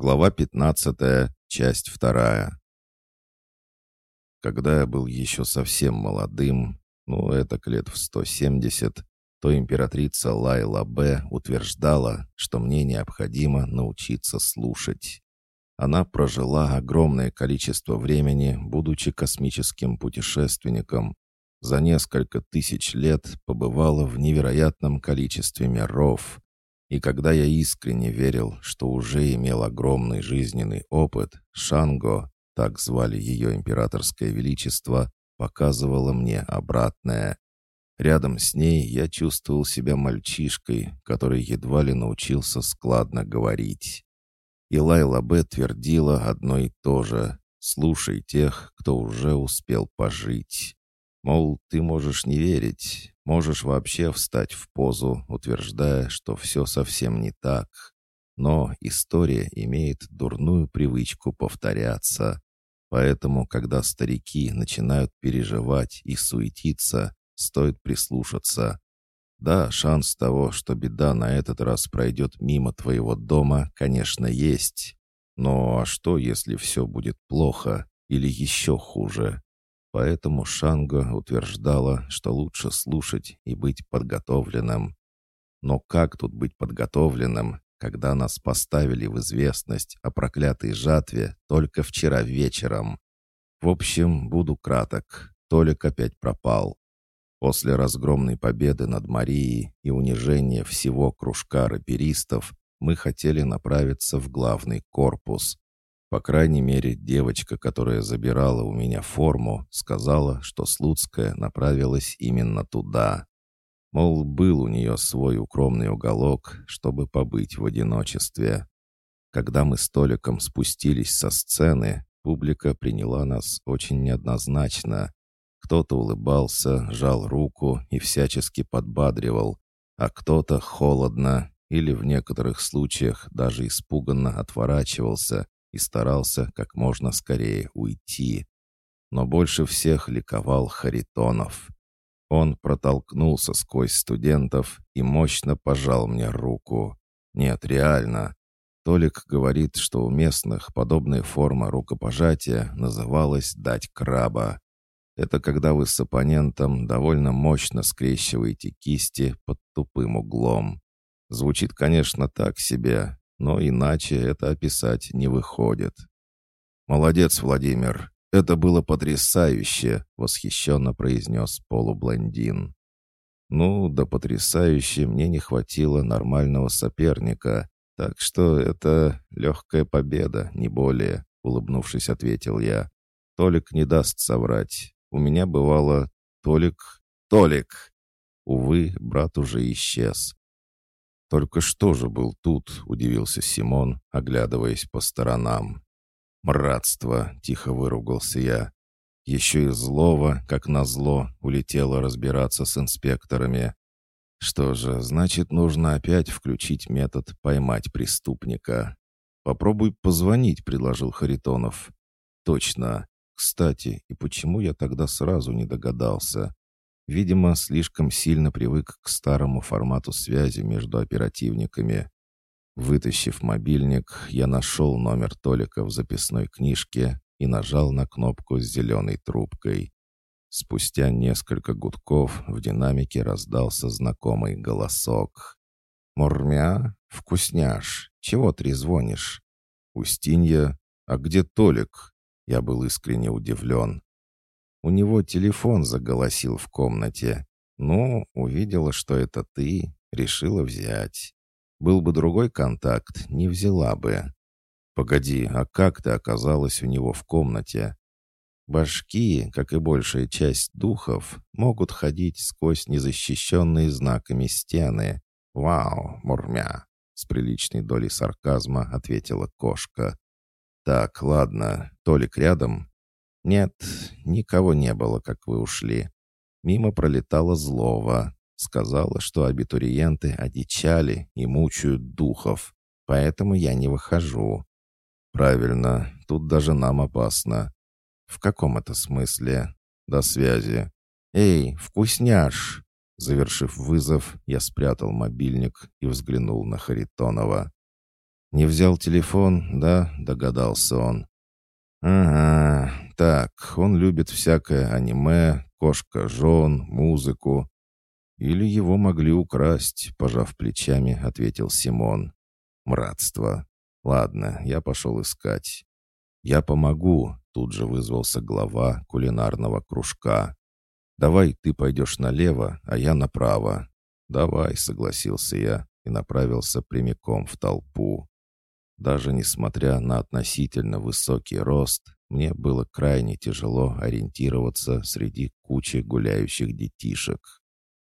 Глава 15, часть 2. Когда я был еще совсем молодым, ну, это лет в 170, то императрица Лайла Б. утверждала, что мне необходимо научиться слушать. Она прожила огромное количество времени, будучи космическим путешественником. За несколько тысяч лет побывала в невероятном количестве миров, и когда я искренне верил, что уже имел огромный жизненный опыт, Шанго, так звали ее императорское величество, показывала мне обратное. Рядом с ней я чувствовал себя мальчишкой, который едва ли научился складно говорить. И Лайла Б. твердила одно и то же «Слушай тех, кто уже успел пожить». Мол, ты можешь не верить, можешь вообще встать в позу, утверждая, что все совсем не так. Но история имеет дурную привычку повторяться. Поэтому, когда старики начинают переживать и суетиться, стоит прислушаться. Да, шанс того, что беда на этот раз пройдет мимо твоего дома, конечно, есть. Но а что, если все будет плохо или еще хуже? Поэтому Шанго утверждала, что лучше слушать и быть подготовленным. Но как тут быть подготовленным, когда нас поставили в известность о проклятой жатве только вчера вечером? В общем, буду краток. Толик опять пропал. После разгромной победы над Марией и унижения всего кружка раперистов мы хотели направиться в главный корпус, по крайней мере, девочка, которая забирала у меня форму, сказала, что Слуцкая направилась именно туда. Мол, был у нее свой укромный уголок, чтобы побыть в одиночестве. Когда мы с Толиком спустились со сцены, публика приняла нас очень неоднозначно. Кто-то улыбался, жал руку и всячески подбадривал, а кто-то холодно или в некоторых случаях даже испуганно отворачивался, и старался как можно скорее уйти. Но больше всех ликовал Харитонов. Он протолкнулся сквозь студентов и мощно пожал мне руку. Нет, реально. Толик говорит, что у местных подобная форма рукопожатия называлась «дать краба». Это когда вы с оппонентом довольно мощно скрещиваете кисти под тупым углом. Звучит, конечно, так себе, но иначе это описать не выходит. «Молодец, Владимир! Это было потрясающе!» — восхищенно произнес полублондин. «Ну, да потрясающе мне не хватило нормального соперника, так что это легкая победа, не более», — улыбнувшись, ответил я. «Толик не даст соврать. У меня бывало Толик... Толик!» Увы, брат уже исчез. «Только что же был тут?» — удивился Симон, оглядываясь по сторонам. «Мратство!» — тихо выругался я. Еще и злого, как назло, улетело разбираться с инспекторами. Что же, значит, нужно опять включить метод «поймать преступника». «Попробуй позвонить», — предложил Харитонов. «Точно. Кстати, и почему я тогда сразу не догадался? Видимо, слишком сильно привык к старому формату связи между оперативниками. Вытащив мобильник, я нашел номер Толика в записной книжке и нажал на кнопку с зеленой трубкой. Спустя несколько гудков в динамике раздался знакомый голосок. «Мурмя? Вкусняш! Чего трезвонишь?» «Устинья? А где Толик?» Я был искренне удивлен. У него телефон заголосил в комнате. Ну, увидела, что это ты, решила взять. Был бы другой контакт, не взяла бы. Погоди, а как ты оказалась у него в комнате? Башки, как и большая часть духов, могут ходить сквозь незащищенные знаками стены. «Вау, мурмя!» — с приличной долей сарказма ответила кошка. «Так, ладно, Толик рядом?» «Нет, никого не было, как вы ушли. Мимо пролетала злого. Сказала, что абитуриенты одичали и мучают духов, поэтому я не выхожу». «Правильно, тут даже нам опасно». «В каком это смысле?» «До связи». «Эй, вкусняш!» Завершив вызов, я спрятал мобильник и взглянул на Харитонова. «Не взял телефон, да?» — догадался он. «Ага, так, он любит всякое аниме, кошка жен, музыку. Или его могли украсть», — пожав плечами, ответил Симон. «Мратство. Ладно, я пошел искать». «Я помогу», — тут же вызвался глава кулинарного кружка. «Давай ты пойдешь налево, а я направо». «Давай», — согласился я и направился прямиком в толпу. Даже несмотря на относительно высокий рост, мне было крайне тяжело ориентироваться среди кучи гуляющих детишек.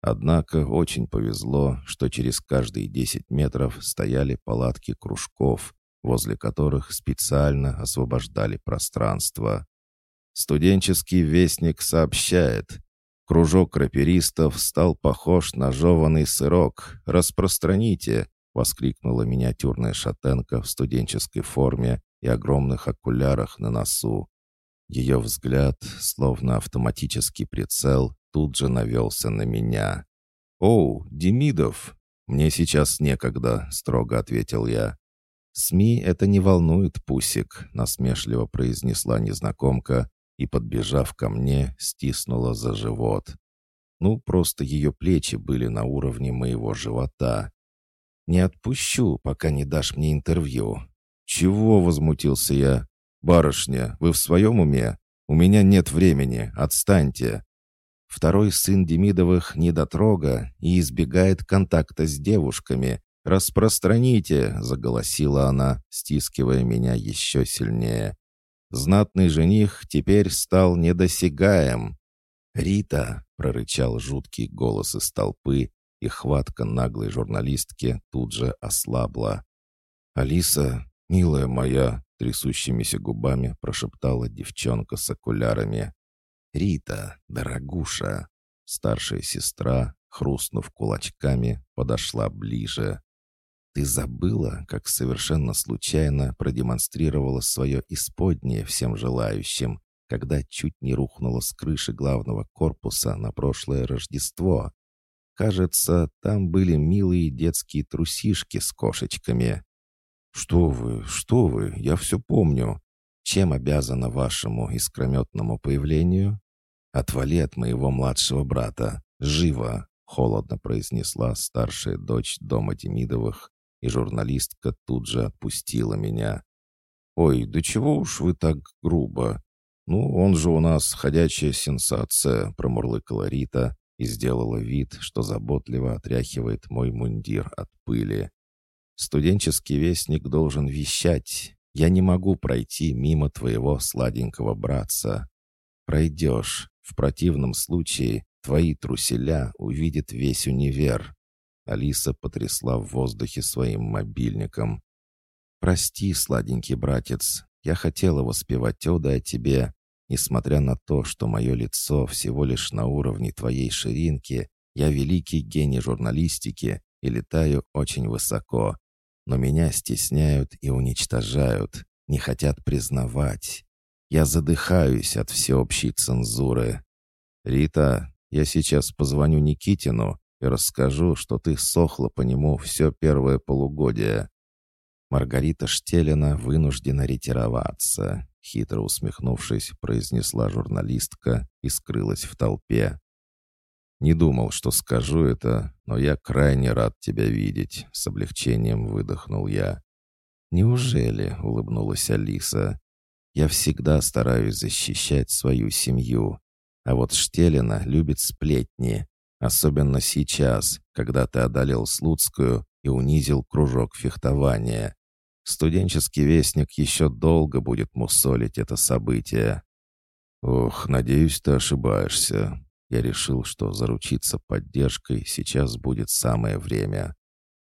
Однако очень повезло, что через каждые 10 метров стояли палатки кружков, возле которых специально освобождали пространство. Студенческий вестник сообщает, кружок раперистов стал похож на жеванный сырок. Распространите, — воскликнула миниатюрная шатенка в студенческой форме и огромных окулярах на носу. Ее взгляд, словно автоматический прицел, тут же навелся на меня. «Оу, Демидов!» «Мне сейчас некогда», — строго ответил я. «СМИ это не волнует, Пусик», — насмешливо произнесла незнакомка и, подбежав ко мне, стиснула за живот. Ну, просто ее плечи были на уровне моего живота. «Не отпущу, пока не дашь мне интервью». «Чего?» — возмутился я. «Барышня, вы в своем уме? У меня нет времени, отстаньте». Второй сын Демидовых недотрога и избегает контакта с девушками. «Распространите!» — заголосила она, стискивая меня еще сильнее. Знатный жених теперь стал недосягаем. «Рита!» — прорычал жуткий голос из толпы, и хватка наглой журналистки тут же ослабла. «Алиса, милая моя!» — трясущимися губами прошептала девчонка с окулярами. «Рита, дорогуша!» Старшая сестра, хрустнув кулачками, подошла ближе. «Ты забыла, как совершенно случайно продемонстрировала свое исподнее всем желающим, когда чуть не рухнула с крыши главного корпуса на прошлое Рождество? Кажется, там были милые детские трусишки с кошечками». «Что вы, что вы, я все помню. Чем обязана вашему искрометному появлению?» «Отвали от моего младшего брата. Живо!» — холодно произнесла старшая дочь дома Демидовых, и журналистка тут же отпустила меня. «Ой, да чего уж вы так грубо? Ну, он же у нас ходячая сенсация», — промурлыкала Рита и сделала вид, что заботливо отряхивает мой мундир от пыли. «Студенческий вестник должен вещать. Я не могу пройти мимо твоего сладенького братца. Пройдешь, в противном случае твои труселя увидит весь универ». Алиса потрясла в воздухе своим мобильником. «Прости, сладенький братец, я хотела воспевать оды о тебе. Несмотря на то, что мое лицо всего лишь на уровне твоей ширинки, я великий гений журналистики и летаю очень высоко. Но меня стесняют и уничтожают, не хотят признавать. Я задыхаюсь от всеобщей цензуры. «Рита, я сейчас позвоню Никитину и расскажу, что ты сохла по нему все первое полугодие». Маргарита Штелина вынуждена ретироваться. Хитро усмехнувшись, произнесла журналистка и скрылась в толпе. «Не думал, что скажу это, но я крайне рад тебя видеть», — с облегчением выдохнул я. «Неужели?» — улыбнулась Алиса. Я всегда стараюсь защищать свою семью. А вот Штелина любит сплетни. Особенно сейчас, когда ты одолел Слуцкую и унизил кружок фехтования. Студенческий вестник еще долго будет мусолить это событие. Ох, надеюсь, ты ошибаешься. Я решил, что заручиться поддержкой сейчас будет самое время.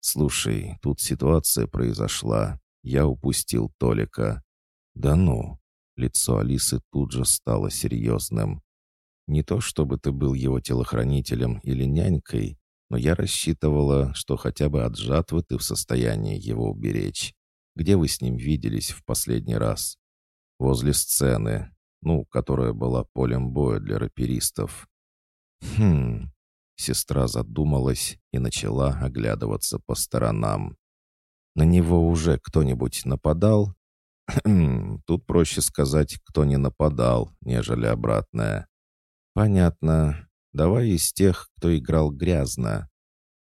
Слушай, тут ситуация произошла. Я упустил Толика. «Да ну!» Лицо Алисы тут же стало серьезным. «Не то чтобы ты был его телохранителем или нянькой, но я рассчитывала, что хотя бы от жатвы ты в состоянии его уберечь. Где вы с ним виделись в последний раз?» «Возле сцены, ну, которая была полем боя для раперистов». «Хм...» Сестра задумалась и начала оглядываться по сторонам. На него уже кто-нибудь нападал? Тут проще сказать, кто не нападал, нежели обратное. Понятно. Давай из тех, кто играл грязно.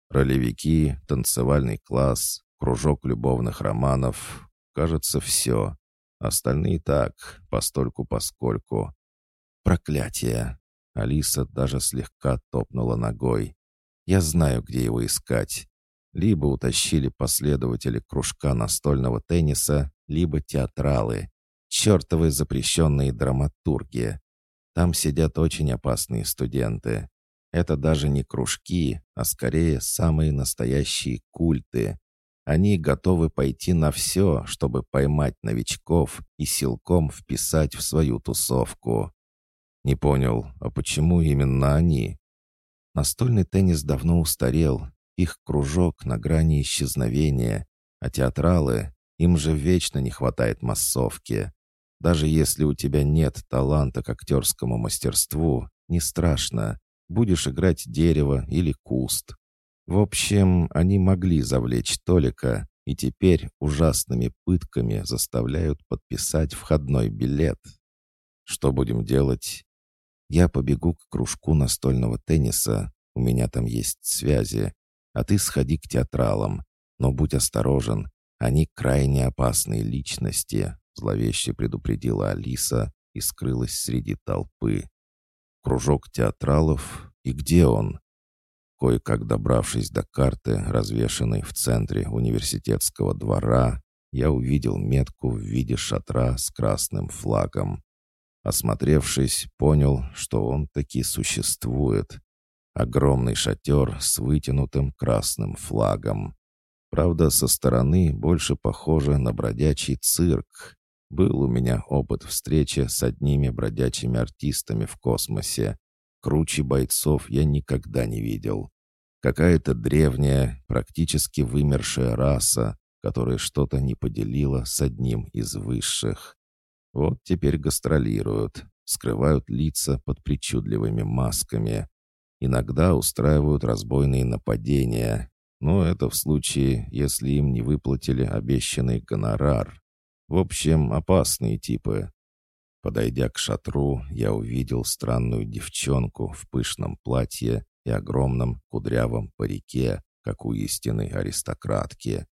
Ролевики, танцевальный класс, кружок любовных романов. Кажется, все. Остальные так, постольку-поскольку. Проклятие. Алиса даже слегка топнула ногой. Я знаю, где его искать. Либо утащили последователи кружка настольного тенниса, либо театралы. Чертовы запрещенные драматурги. Там сидят очень опасные студенты. Это даже не кружки, а скорее самые настоящие культы. Они готовы пойти на все, чтобы поймать новичков и силком вписать в свою тусовку. Не понял, а почему именно они? Настольный теннис давно устарел, их кружок на грани исчезновения, а театралы, им же вечно не хватает массовки. Даже если у тебя нет таланта к актерскому мастерству, не страшно. Будешь играть дерево или куст. В общем, они могли завлечь Толика, и теперь ужасными пытками заставляют подписать входной билет. Что будем делать? Я побегу к кружку настольного тенниса. У меня там есть связи. А ты сходи к театралам. Но будь осторожен. Они крайне опасные личности, зловеще предупредила Алиса и скрылась среди толпы. Кружок театралов? И где он? Кое-как добравшись до карты, развешанной в центре университетского двора, я увидел метку в виде шатра с красным флагом. Осмотревшись, понял, что он таки существует. Огромный шатер с вытянутым красным флагом. Правда, со стороны больше похоже на бродячий цирк. Был у меня опыт встречи с одними бродячими артистами в космосе. Круче бойцов я никогда не видел. Какая-то древняя, практически вымершая раса, которая что-то не поделила с одним из высших. Вот теперь гастролируют, скрывают лица под причудливыми масками. Иногда устраивают разбойные нападения, но это в случае, если им не выплатили обещанный гонорар. В общем, опасные типы. Подойдя к шатру, я увидел странную девчонку в пышном платье и огромном кудрявом парике, как у истинной аристократки.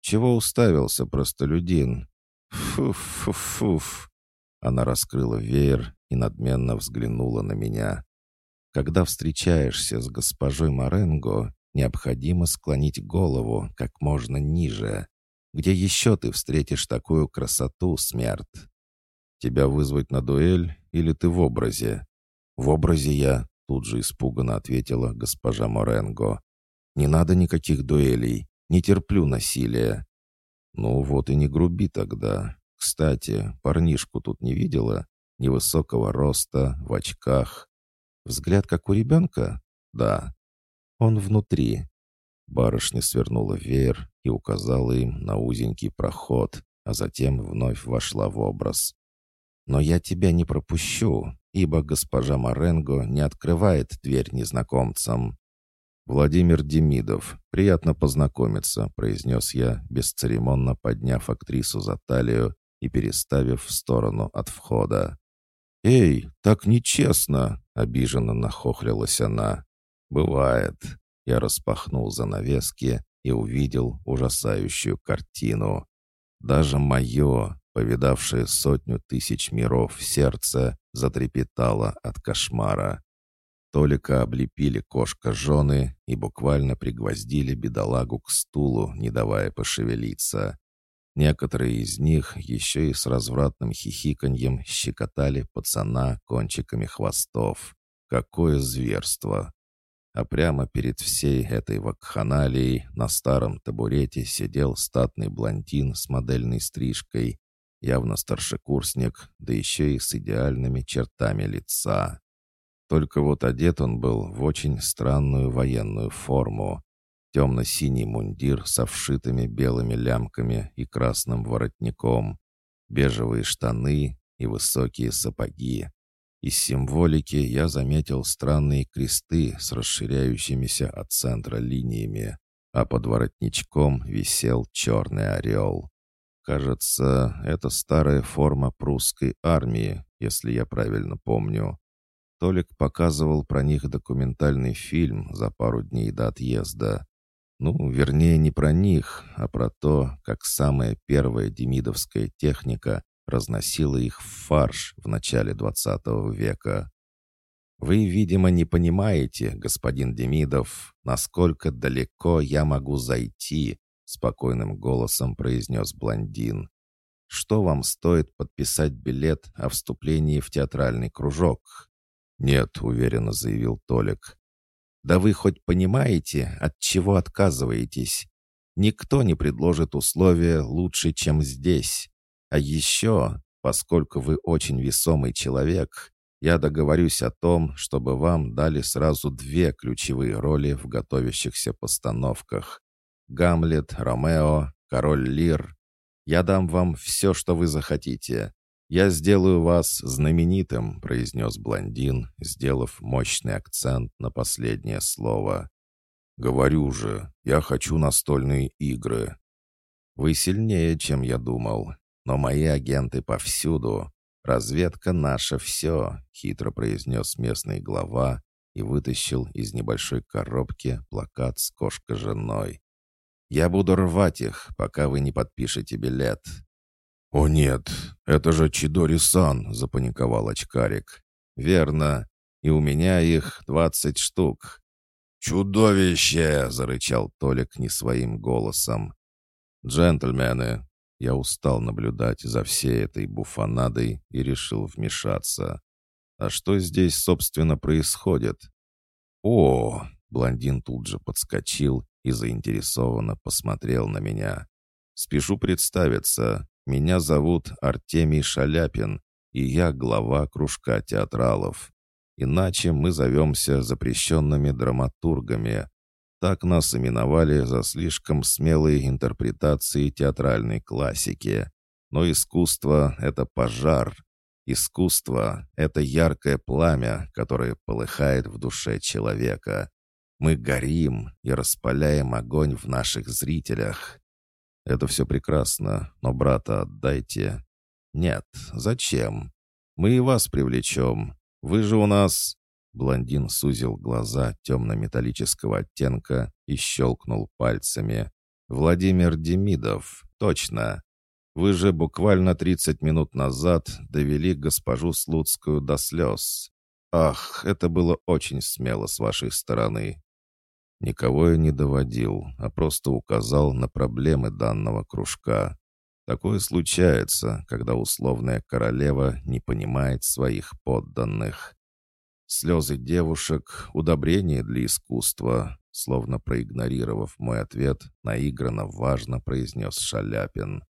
«Чего уставился, простолюдин?» «Фуф-фуф-фуф!» Она раскрыла веер и надменно взглянула на меня. «Когда встречаешься с госпожой Маренго, необходимо склонить голову как можно ниже. Где еще ты встретишь такую красоту, смерть? Тебя вызвать на дуэль или ты в образе?» «В образе я», — тут же испуганно ответила госпожа Моренго. «Не надо никаких дуэлей, не терплю насилия». «Ну вот и не груби тогда. Кстати, парнишку тут не видела? Невысокого роста, в очках. Взгляд как у ребенка? Да. Он внутри». Барышня свернула веер и указала им на узенький проход, а затем вновь вошла в образ. «Но я тебя не пропущу, ибо госпожа Маренго не открывает дверь незнакомцам». «Владимир Демидов, приятно познакомиться», — произнес я, бесцеремонно подняв актрису за талию и переставив в сторону от входа. «Эй, так нечестно!» — обиженно нахохлилась она. «Бывает». Я распахнул занавески и увидел ужасающую картину. Даже мое, повидавшее сотню тысяч миров сердце, затрепетало от кошмара. Толика облепили кошка-жены и буквально пригвоздили бедолагу к стулу, не давая пошевелиться. Некоторые из них еще и с развратным хихиканьем щекотали пацана кончиками хвостов. Какое зверство! А прямо перед всей этой вакханалией на старом табурете сидел статный блондин с модельной стрижкой, явно старшекурсник, да еще и с идеальными чертами лица. Только вот одет он был в очень странную военную форму, темно-синий мундир со вшитыми белыми лямками и красным воротником, бежевые штаны и высокие сапоги. Из символики я заметил странные кресты с расширяющимися от центра линиями, а под воротничком висел черный орел. Кажется, это старая форма прусской армии, если я правильно помню. Толик показывал про них документальный фильм за пару дней до отъезда. Ну, вернее, не про них, а про то, как самая первая демидовская техника разносила их в фарш в начале 20 века. «Вы, видимо, не понимаете, господин Демидов, насколько далеко я могу зайти», спокойным голосом произнес блондин. «Что вам стоит подписать билет о вступлении в театральный кружок?» «Нет», — уверенно заявил Толик. «Да вы хоть понимаете, от чего отказываетесь? Никто не предложит условия лучше, чем здесь. А еще, поскольку вы очень весомый человек, я договорюсь о том, чтобы вам дали сразу две ключевые роли в готовящихся постановках. Гамлет, Ромео, Король Лир. Я дам вам все, что вы захотите. Я сделаю вас знаменитым», — произнес блондин, сделав мощный акцент на последнее слово. «Говорю же, я хочу настольные игры». «Вы сильнее, чем я думал, но мои агенты повсюду. «Разведка наша все», — хитро произнес местный глава и вытащил из небольшой коробки плакат с кошкой-женой. «Я буду рвать их, пока вы не подпишете билет». «О нет, это же Чидори-сан!» — запаниковал очкарик. «Верно, и у меня их двадцать штук». «Чудовище!» — зарычал Толик не своим голосом. «Джентльмены, я устал наблюдать за всей этой буфанадой и решил вмешаться. А что здесь, собственно, происходит? О, блондин тут же подскочил и заинтересованно посмотрел на меня. Спешу представиться. Меня зовут Артемий Шаляпин, и я глава кружка театралов. Иначе мы зовемся запрещенными драматургами, так нас именовали за слишком смелые интерпретации театральной классики. Но искусство — это пожар. Искусство — это яркое пламя, которое полыхает в душе человека. Мы горим и распаляем огонь в наших зрителях. Это все прекрасно, но брата отдайте. Нет, зачем? Мы и вас привлечем. Вы же у нас... Блондин сузил глаза темно-металлического оттенка и щелкнул пальцами. «Владимир Демидов, точно. Вы же буквально 30 минут назад довели госпожу Слуцкую до слез. Ах, это было очень смело с вашей стороны». Никого я не доводил, а просто указал на проблемы данного кружка. Такое случается, когда условная королева не понимает своих подданных. Слезы девушек — удобрение для искусства, словно проигнорировав мой ответ, наигранно важно произнес Шаляпин.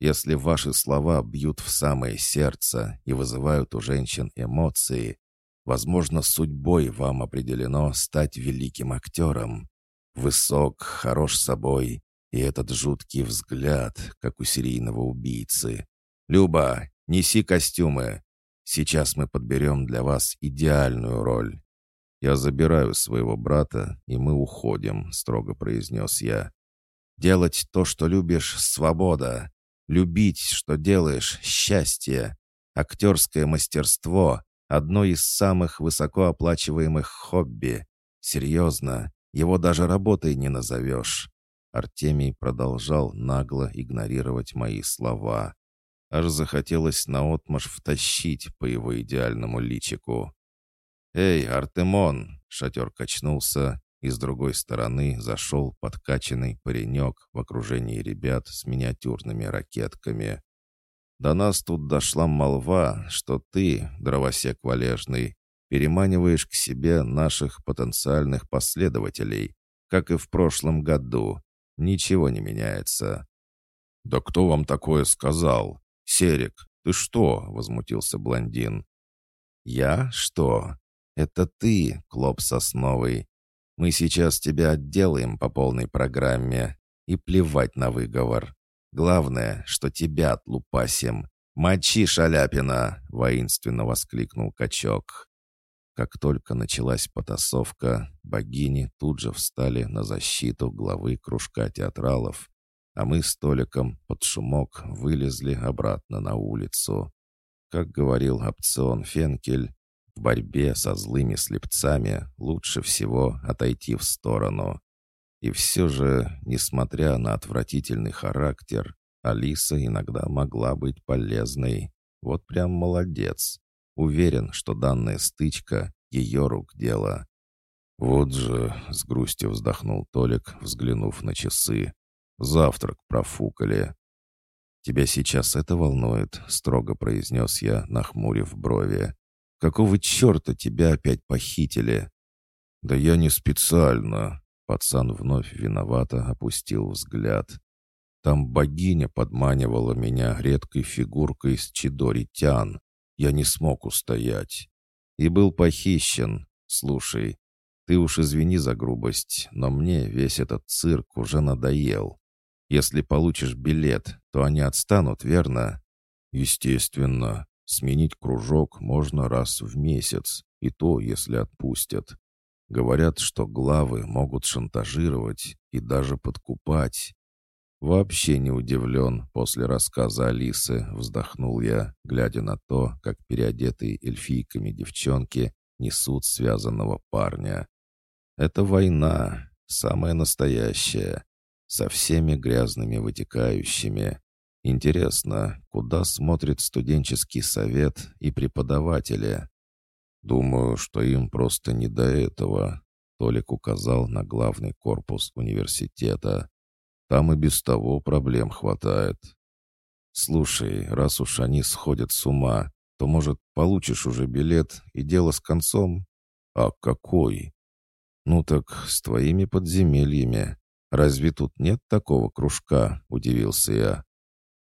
Если ваши слова бьют в самое сердце и вызывают у женщин эмоции, возможно, судьбой вам определено стать великим актером. Высок, хорош собой, и этот жуткий взгляд, как у серийного убийцы. «Люба, неси костюмы!» Сейчас мы подберем для вас идеальную роль. Я забираю своего брата, и мы уходим», — строго произнес я. «Делать то, что любишь — свобода. Любить, что делаешь — счастье. Актерское мастерство — одно из самых высокооплачиваемых хобби. Серьезно, его даже работой не назовешь». Артемий продолжал нагло игнорировать мои слова. Аж захотелось наотмашь втащить по его идеальному личику. «Эй, Артемон!» — шатер качнулся, и с другой стороны зашел подкачанный паренек в окружении ребят с миниатюрными ракетками. «До нас тут дошла молва, что ты, дровосек валежный, переманиваешь к себе наших потенциальных последователей, как и в прошлом году. Ничего не меняется». «Да кто вам такое сказал?» «Серик, ты что?» — возмутился блондин. «Я? Что? Это ты, Клоп Сосновый. Мы сейчас тебя отделаем по полной программе. И плевать на выговор. Главное, что тебя отлупасим. Мочи, Шаляпина!» — воинственно воскликнул качок. Как только началась потасовка, богини тут же встали на защиту главы кружка театралов, а мы с Толиком под шумок вылезли обратно на улицу. Как говорил опцион Фенкель, в борьбе со злыми слепцами лучше всего отойти в сторону. И все же, несмотря на отвратительный характер, Алиса иногда могла быть полезной. Вот прям молодец. Уверен, что данная стычка — ее рук дело. «Вот же», — с грустью вздохнул Толик, взглянув на часы. «Завтрак профукали». «Тебя сейчас это волнует», — строго произнес я, нахмурив брови. «Какого черта тебя опять похитили?» «Да я не специально», — пацан вновь виновато опустил взгляд. «Там богиня подманивала меня редкой фигуркой из Чидори Тян. Я не смог устоять. И был похищен. Слушай, ты уж извини за грубость, но мне весь этот цирк уже надоел. Если получишь билет, то они отстанут, верно? Естественно. Сменить кружок можно раз в месяц, и то, если отпустят. Говорят, что главы могут шантажировать и даже подкупать. «Вообще не удивлен после рассказа Алисы», — вздохнул я, глядя на то, как переодетые эльфийками девчонки несут связанного парня. «Это война, самая настоящая, со всеми грязными вытекающими. Интересно, куда смотрит студенческий совет и преподаватели?» «Думаю, что им просто не до этого», — Толик указал на главный корпус университета. Там и без того проблем хватает. Слушай, раз уж они сходят с ума, то, может, получишь уже билет и дело с концом? А какой? Ну так с твоими подземельями. Разве тут нет такого кружка? Удивился я.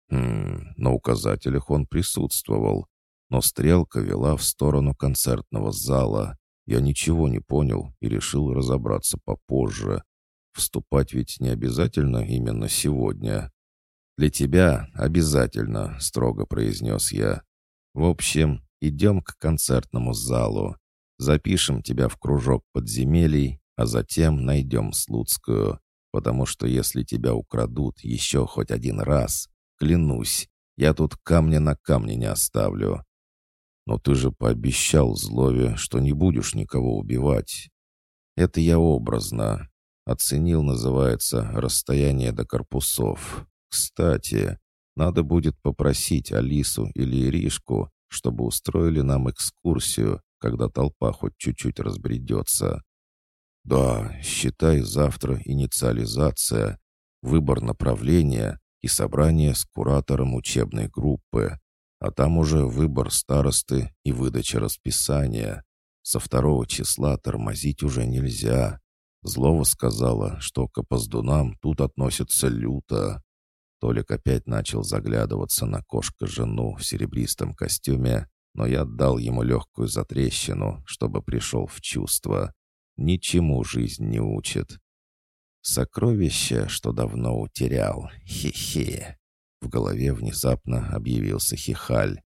Хм, на указателях он присутствовал, но стрелка вела в сторону концертного зала. Я ничего не понял и решил разобраться попозже. Вступать ведь не обязательно именно сегодня. Для тебя обязательно, строго произнес я. В общем, идем к концертному залу. Запишем тебя в кружок подземелий, а затем найдем Слуцкую. Потому что если тебя украдут еще хоть один раз, клянусь, я тут камня на камне не оставлю. Но ты же пообещал Злове, что не будешь никого убивать. Это я образно. Оценил, называется, расстояние до корпусов. Кстати, надо будет попросить Алису или Иришку, чтобы устроили нам экскурсию, когда толпа хоть чуть-чуть разбредется. Да, считай завтра инициализация, выбор направления и собрание с куратором учебной группы, а там уже выбор старосты и выдача расписания. Со второго числа тормозить уже нельзя. Злова сказала, что к опоздунам тут относятся люто. Толик опять начал заглядываться на кошка-жену в серебристом костюме, но я дал ему легкую затрещину, чтобы пришел в чувство. Ничему жизнь не учит. Сокровище, что давно утерял. Хе-хе. В голове внезапно объявился хихаль.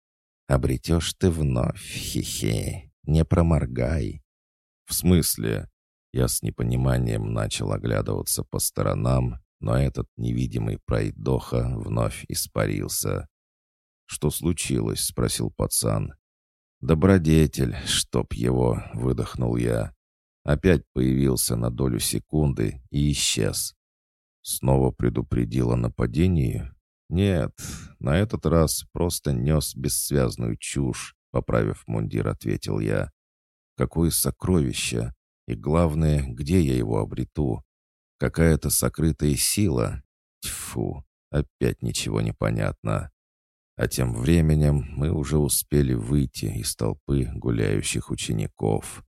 Обретешь ты вновь, хе-хе. Не проморгай. В смысле? Я с непониманием начал оглядываться по сторонам, но этот невидимый пройдоха вновь испарился. «Что случилось?» — спросил пацан. «Добродетель, чтоб его!» — выдохнул я. Опять появился на долю секунды и исчез. Снова предупредил о нападении? Нет, на этот раз просто нес бессвязную чушь, поправив мундир, ответил я. Какое сокровище! И главное, где я его обрету? Какая-то сокрытая сила? Тьфу, опять ничего не понятно. А тем временем мы уже успели выйти из толпы гуляющих учеников.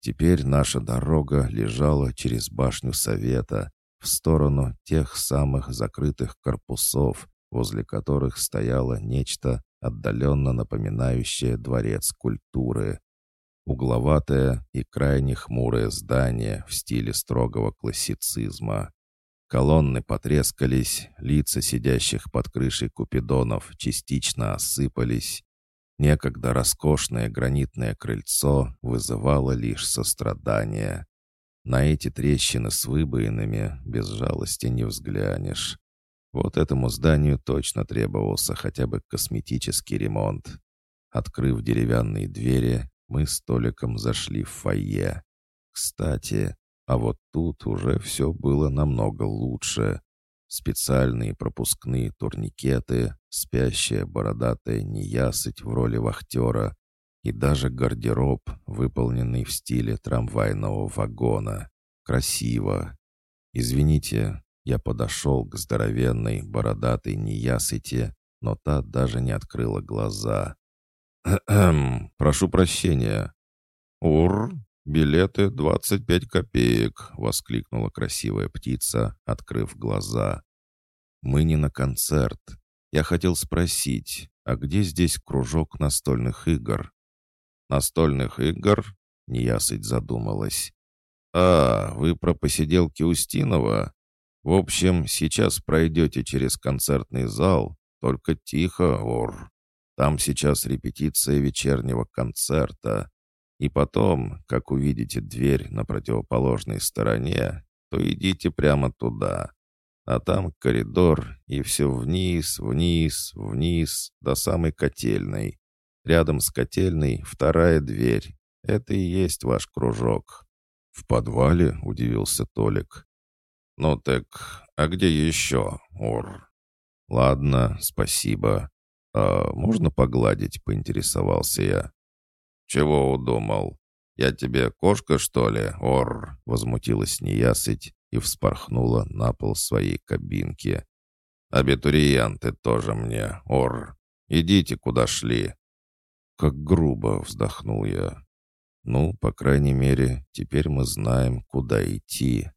Теперь наша дорога лежала через башню Совета в сторону тех самых закрытых корпусов, возле которых стояло нечто отдаленно напоминающее дворец культуры. Угловатое и крайне хмурое здание в стиле строгого классицизма. Колонны потрескались, лица сидящих под крышей купидонов частично осыпались. Некогда роскошное гранитное крыльцо вызывало лишь сострадание. На эти трещины с выбоинами без жалости не взглянешь. Вот этому зданию точно требовался хотя бы косметический ремонт. Открыв деревянные двери, мы с Толиком зашли в фойе. Кстати, а вот тут уже все было намного лучше. Специальные пропускные турникеты, спящая бородатая неясыть в роли вахтера и даже гардероб, выполненный в стиле трамвайного вагона. Красиво. «Извините, я подошел к здоровенной, бородатой неясыте, но та даже не открыла глаза. «Кхм, прошу прощения». «Ур, билеты 25 копеек», — воскликнула красивая птица, открыв глаза. «Мы не на концерт. Я хотел спросить, а где здесь кружок настольных игр?» «Настольных игр?» — неясыть задумалась. «А, вы про посиделки Устинова? В общем, сейчас пройдете через концертный зал, только тихо, ор. Там сейчас репетиция вечернего концерта. И потом, как увидите дверь на противоположной стороне, то идите прямо туда. А там коридор, и все вниз, вниз, вниз, до самой котельной. Рядом с котельной вторая дверь. Это и есть ваш кружок. «В подвале?» — удивился Толик. «Ну так, а где еще, Ур?» «Ладно, спасибо. А можно погладить?» — поинтересовался я. «Чего удумал? Я тебе кошка, что ли, Ор?» — возмутилась неясыть и вспорхнула на пол своей кабинки. «Абитуриенты тоже мне, Ор. Идите, куда шли». «Как грубо!» — вздохнул я. «Ну, по крайней мере, теперь мы знаем, куда идти».